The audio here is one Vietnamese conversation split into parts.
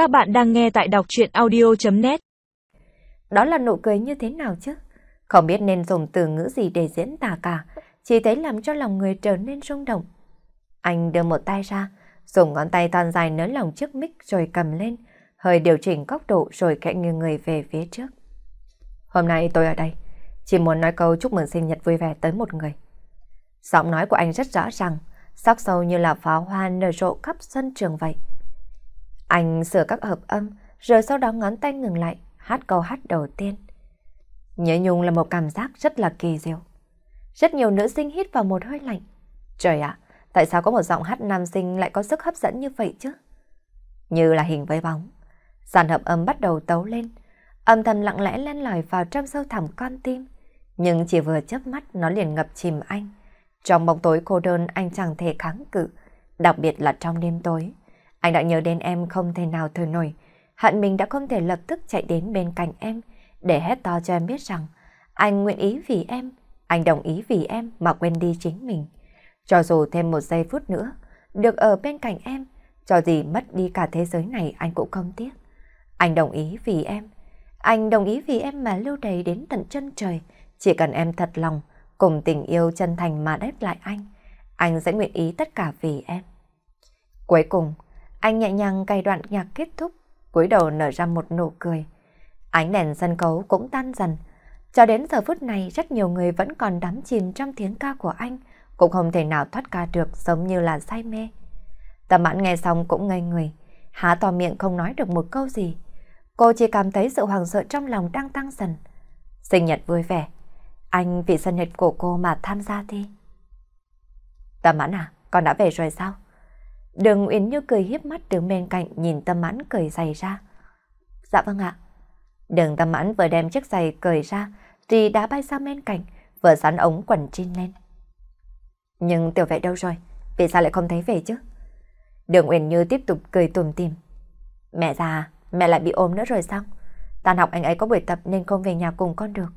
Các bạn đang nghe tại đọc chuyện audio.net Đó là nụ cười như thế nào chứ? Không biết nên dùng từ ngữ gì để diễn tả cả, chỉ thấy làm cho lòng người trở nên rung động. Anh đưa một tay ra, dùng ngón tay thon dài nới lòng chiếc mic rồi cầm lên, hơi điều chỉnh góc độ rồi khẽ nghiêng người về phía trước. Hôm nay tôi ở đây, chỉ muốn nói câu chúc mừng sinh nhật vui vẻ tới một người. Giọng nói của anh rất rõ ràng, sắc sâu như là pháo hoa nở rộ khắp sân trường vậy. Anh sửa các hợp âm, rồi sau đó ngón tay ngừng lại, hát câu hát đầu tiên. Nhớ nhung là một cảm giác rất là kỳ diệu. Rất nhiều nữ sinh hít vào một hơi lạnh. Trời ạ, tại sao có một giọng hát nam sinh lại có sức hấp dẫn như vậy chứ? Như là hình với bóng. Dàn hợp âm bắt đầu tấu lên, âm thầm lặng lẽ len lỏi vào trong sâu thẳm con tim. Nhưng chỉ vừa chớp mắt nó liền ngập chìm anh. Trong bóng tối cô đơn anh chẳng thể kháng cự, đặc biệt là trong đêm tối. Anh đã nhớ đến em không thể nào thở nổi, hận mình đã không thể lập tức chạy đến bên cạnh em để hét to cho em biết rằng anh nguyện ý vì em, anh đồng ý vì em mà quên đi chính mình. Cho dù thêm một giây phút nữa, được ở bên cạnh em, cho gì mất đi cả thế giới này anh cũng không tiếc. Anh đồng ý vì em, anh đồng ý vì em mà lưu đầy đến tận chân trời, chỉ cần em thật lòng, cùng tình yêu chân thành mà đáp lại anh, anh sẽ nguyện ý tất cả vì em. Cuối cùng, anh nhẹ nhàng cài đoạn nhạc kết thúc, cúi đầu nở ra một nụ cười. Ánh đèn sân khấu cũng tan dần. Cho đến giờ phút này rất nhiều người vẫn còn đắm chìm trong tiếng ca của anh, cũng không thể nào thoát ca được giống như là say mê. Tầm mãn nghe xong cũng ngây người, há to miệng không nói được một câu gì. Cô chỉ cảm thấy sự hoàng sợ trong lòng đang tăng dần. Sinh nhật vui vẻ, anh vì sinh nhật của cô mà tham gia thi. Tầm mãn à, con đã về rồi sao? Đường Uyển Như cười hiếp mắt đứng bên cạnh nhìn tâm mãn cười giày ra. Dạ vâng ạ. Đường tâm mãn vừa đem chiếc giày cười ra thì đã bay sang bên cạnh vừa sắn ống quần trên lên. Nhưng tiểu vệ đâu rồi? Vì sao lại không thấy về chứ? Đường Uyển Như tiếp tục cười tùm tìm. Mẹ già, mẹ lại bị ốm nữa rồi sao? Tan học anh ấy có buổi tập nên không về nhà cùng con được.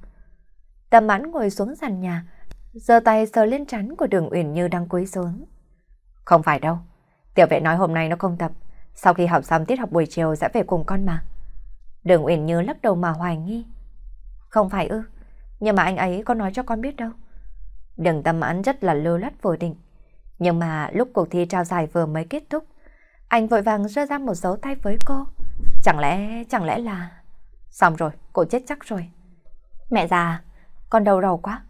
Tâm mãn ngồi xuống sàn nhà, giơ tay sờ lên trán của đường Uyển Như đang cúi xuống. Không phải đâu, Tiểu vệ nói hôm nay nó không tập, sau khi học xong tiết học buổi chiều sẽ về cùng con mà. Đường Uyển Như lắc đầu mà hoài nghi. Không phải ư, nhưng mà anh ấy có nói cho con biết đâu. Đường tâm Án rất là lưu lắt vô định. Nhưng mà lúc cuộc thi trao giải vừa mới kết thúc, anh vội vàng rơi ra một dấu tay với cô. Chẳng lẽ, chẳng lẽ là... Xong rồi, cô chết chắc rồi. Mẹ già, con đầu đầu quá.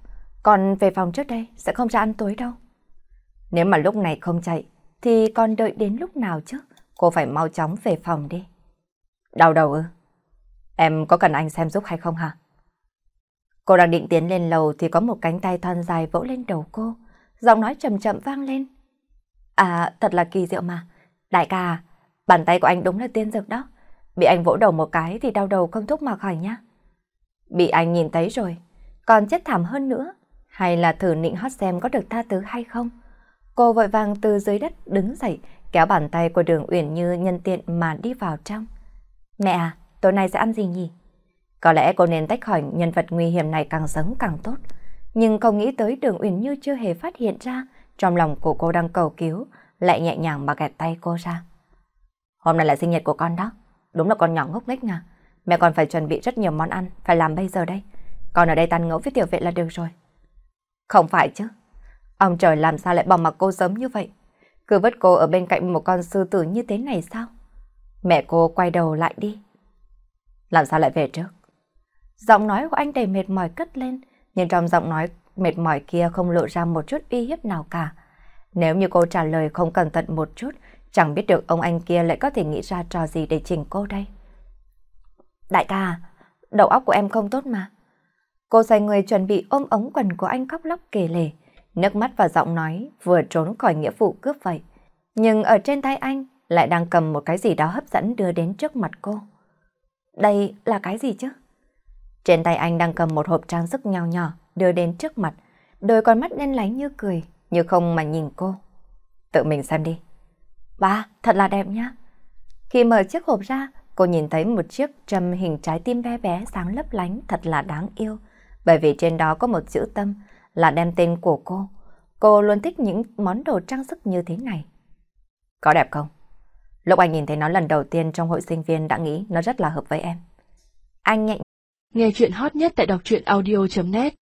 Con về phòng trước đây, sẽ không ra ăn tối đâu. Nếu mà lúc này không chạy, thì còn đợi đến lúc nào chứ? Cô phải mau chóng về phòng đi. Đau đầu ư? Em có cần anh xem giúp hay không hả? Cô đang định tiến lên lầu thì có một cánh tay thon dài vỗ lên đầu cô. Giọng nói chậm chậm vang lên. À, thật là kỳ diệu mà. Đại ca, bàn tay của anh đúng là tiên dược đó. Bị anh vỗ đầu một cái thì đau đầu không thúc mà khỏi nhá. Bị anh nhìn thấy rồi, còn chết thảm hơn nữa. Hay là thử nịnh hót xem có được tha thứ hay không? Cô vội vàng từ dưới đất đứng dậy, kéo bàn tay của đường Uyển Như nhân tiện mà đi vào trong. Mẹ à, tối nay sẽ ăn gì nhỉ? Có lẽ cô nên tách khỏi nhân vật nguy hiểm này càng sớm càng tốt. Nhưng không nghĩ tới đường Uyển Như chưa hề phát hiện ra trong lòng của cô đang cầu cứu, lại nhẹ nhàng mà gạt tay cô ra. Hôm nay là sinh nhật của con đó. Đúng là con nhỏ ngốc nghếch nha. Mẹ còn phải chuẩn bị rất nhiều món ăn, phải làm bây giờ đây. Con ở đây tàn ngẫu với tiểu vệ là được rồi. Không phải chứ. Ông trời làm sao lại bỏ mặc cô sớm như vậy? Cứ vứt cô ở bên cạnh một con sư tử như thế này sao? Mẹ cô quay đầu lại đi. Làm sao lại về trước? Giọng nói của anh đầy mệt mỏi cất lên, nhưng trong giọng nói mệt mỏi kia không lộ ra một chút uy hiếp nào cả. Nếu như cô trả lời không cẩn thận một chút, chẳng biết được ông anh kia lại có thể nghĩ ra trò gì để chỉnh cô đây. Đại ca, đầu óc của em không tốt mà. Cô xoay người chuẩn bị ôm ống quần của anh khóc lóc kể lể. Nước mắt và giọng nói vừa trốn khỏi nghĩa vụ cướp vậy. Nhưng ở trên tay anh lại đang cầm một cái gì đó hấp dẫn đưa đến trước mặt cô. Đây là cái gì chứ? Trên tay anh đang cầm một hộp trang sức nhỏ nhỏ đưa đến trước mặt. Đôi con mắt đen lánh như cười, như không mà nhìn cô. Tự mình xem đi. Ba, thật là đẹp nhá. Khi mở chiếc hộp ra, cô nhìn thấy một chiếc trầm hình trái tim bé bé sáng lấp lánh thật là đáng yêu. Bởi vì trên đó có một chữ tâm, là đem tên của cô. Cô luôn thích những món đồ trang sức như thế này. Có đẹp không? Lúc anh nhìn thấy nó lần đầu tiên trong hội sinh viên đã nghĩ nó rất là hợp với em. Anh nhẹ Nghe chuyện hot nhất tại đọc truyện audio.net